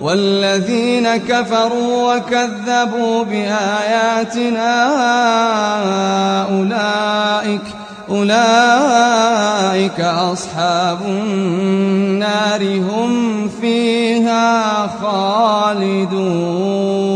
والذين كفروا وكذبوا بآياتنا أولئك أولئك أصحاب النار هم فيها خالدون.